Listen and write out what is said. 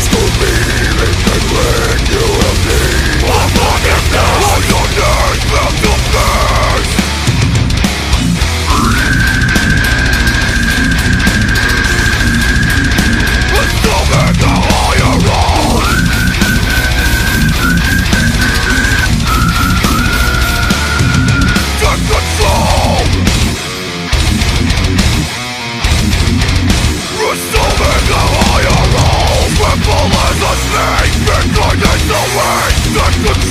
Stop me thing that guides us to waste.